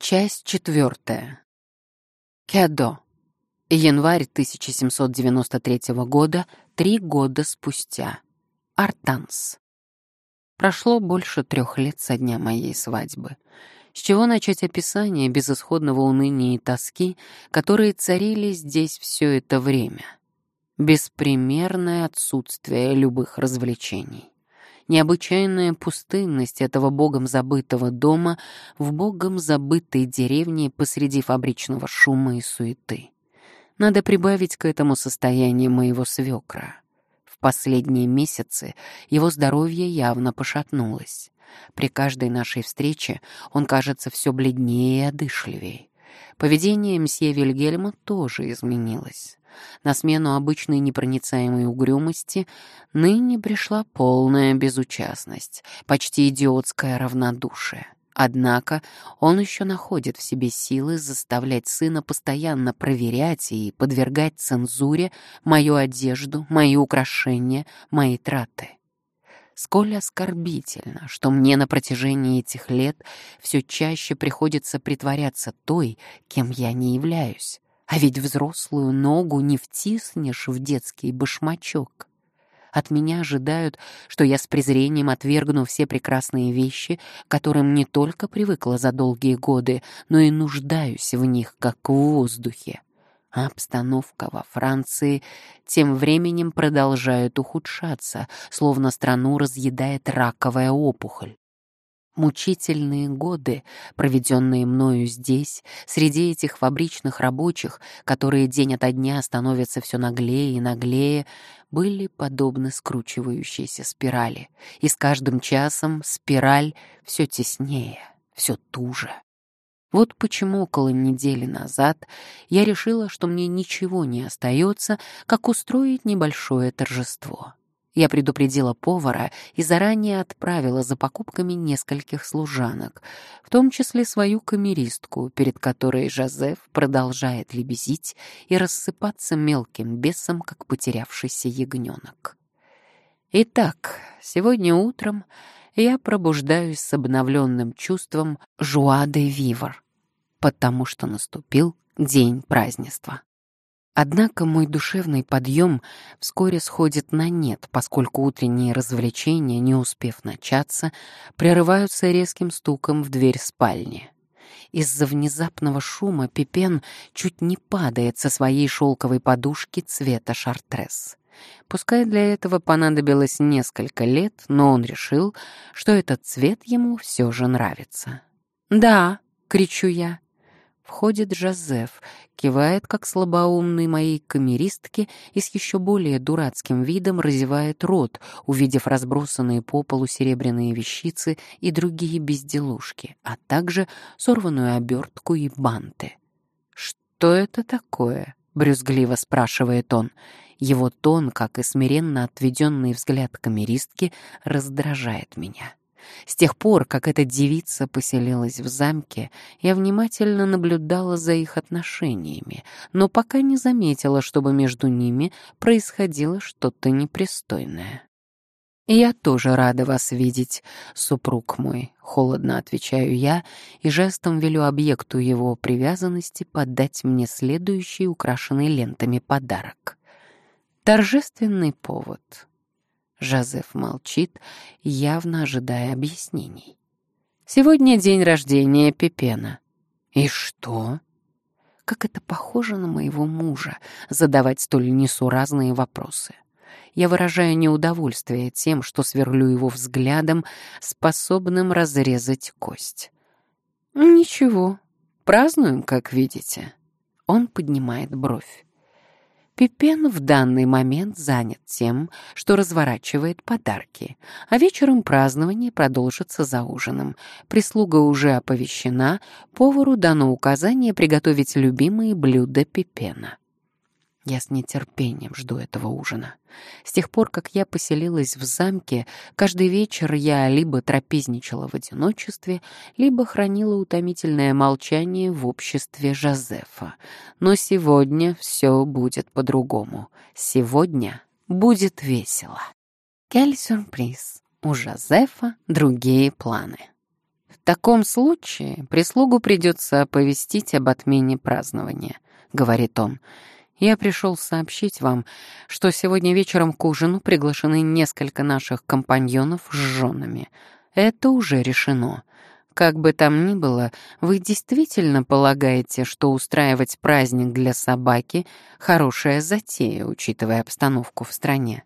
Часть четвертая. Кядо. Январь 1793 года, три года спустя. Артанс. Прошло больше трех лет со дня моей свадьбы. С чего начать описание безысходного уныния и тоски, которые царили здесь все это время? Беспримерное отсутствие любых развлечений необычайная пустынность этого богом забытого дома в богом забытой деревне посреди фабричного шума и суеты. Надо прибавить к этому состояние моего свекра. В последние месяцы его здоровье явно пошатнулось. При каждой нашей встрече он кажется все бледнее и одышливее. Поведение мсье Вильгельма тоже изменилось. На смену обычной непроницаемой угрюмости ныне пришла полная безучастность, почти идиотское равнодушие. Однако он еще находит в себе силы заставлять сына постоянно проверять и подвергать цензуре мою одежду, мои украшения, мои траты. Сколь оскорбительно, что мне на протяжении этих лет все чаще приходится притворяться той, кем я не являюсь. А ведь взрослую ногу не втиснешь в детский башмачок. От меня ожидают, что я с презрением отвергну все прекрасные вещи, которым не только привыкла за долгие годы, но и нуждаюсь в них, как в воздухе. А обстановка во Франции тем временем продолжает ухудшаться, словно страну разъедает раковая опухоль. Мучительные годы, проведенные мною здесь, среди этих фабричных рабочих, которые день ото дня становятся все наглее и наглее, были подобны скручивающейся спирали, и с каждым часом спираль все теснее, все туже. Вот почему около недели назад я решила, что мне ничего не остается, как устроить небольшое торжество. Я предупредила повара и заранее отправила за покупками нескольких служанок, в том числе свою камеристку, перед которой Жозеф продолжает лебезить и рассыпаться мелким бесом, как потерявшийся ягненок. Итак, сегодня утром я пробуждаюсь с обновленным чувством «жуа де вивр», потому что наступил день празднества. Однако мой душевный подъем вскоре сходит на нет, поскольку утренние развлечения, не успев начаться, прерываются резким стуком в дверь спальни. Из-за внезапного шума Пипен чуть не падает со своей шелковой подушки цвета шартрес. Пускай для этого понадобилось несколько лет, но он решил, что этот цвет ему все же нравится. «Да!» — кричу я. Входит Жозеф, кивает, как слабоумный моей камеристке, и с еще более дурацким видом разевает рот, увидев разбросанные по полу серебряные вещицы и другие безделушки, а также сорванную обертку и банты. «Что это такое?» — брюзгливо спрашивает он. Его тон, как и смиренно отведенный взгляд камеристки, раздражает меня. С тех пор, как эта девица поселилась в замке, я внимательно наблюдала за их отношениями, но пока не заметила, чтобы между ними происходило что-то непристойное. «Я тоже рада вас видеть, супруг мой», — холодно отвечаю я и жестом велю объекту его привязанности подать мне следующий украшенный лентами подарок. Торжественный повод. Жозеф молчит, явно ожидая объяснений. «Сегодня день рождения Пепена». «И что?» Как это похоже на моего мужа, задавать столь несуразные вопросы. Я выражаю неудовольствие тем, что сверлю его взглядом, способным разрезать кость. «Ничего, празднуем, как видите». Он поднимает бровь. Пипен в данный момент занят тем, что разворачивает подарки, а вечером празднование продолжится за ужином. Прислуга уже оповещена, повару дано указание приготовить любимые блюда Пипена. Я с нетерпением жду этого ужина. С тех пор, как я поселилась в замке, каждый вечер я либо трапезничала в одиночестве, либо хранила утомительное молчание в обществе Жозефа. Но сегодня все будет по-другому. Сегодня будет весело. Кель сюрприз. У Жозефа другие планы. таком случае прислугу придется оповестить об отмене празднования», — говорит он. «Я пришел сообщить вам, что сегодня вечером к ужину приглашены несколько наших компаньонов с женами. Это уже решено. Как бы там ни было, вы действительно полагаете, что устраивать праздник для собаки — хорошая затея, учитывая обстановку в стране?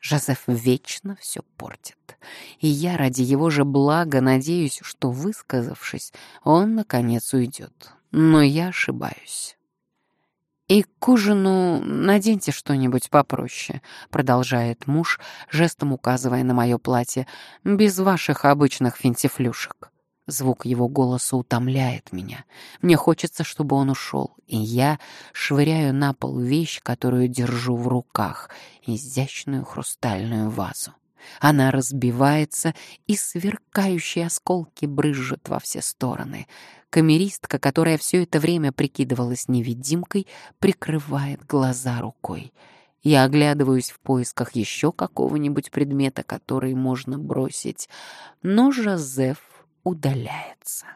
Жозеф вечно все портит. И я ради его же блага надеюсь, что, высказавшись, он, наконец, уйдет. Но я ошибаюсь. «И к ужину наденьте что-нибудь попроще», — продолжает муж, жестом указывая на мое платье, «без ваших обычных финтифлюшек». Звук его голоса утомляет меня. Мне хочется, чтобы он ушел, и я швыряю на пол вещь, которую держу в руках, изящную хрустальную вазу. Она разбивается, и сверкающие осколки брызжут во все стороны. Камеристка, которая все это время прикидывалась невидимкой, прикрывает глаза рукой. Я оглядываюсь в поисках еще какого-нибудь предмета, который можно бросить. Но Жозеф удаляется.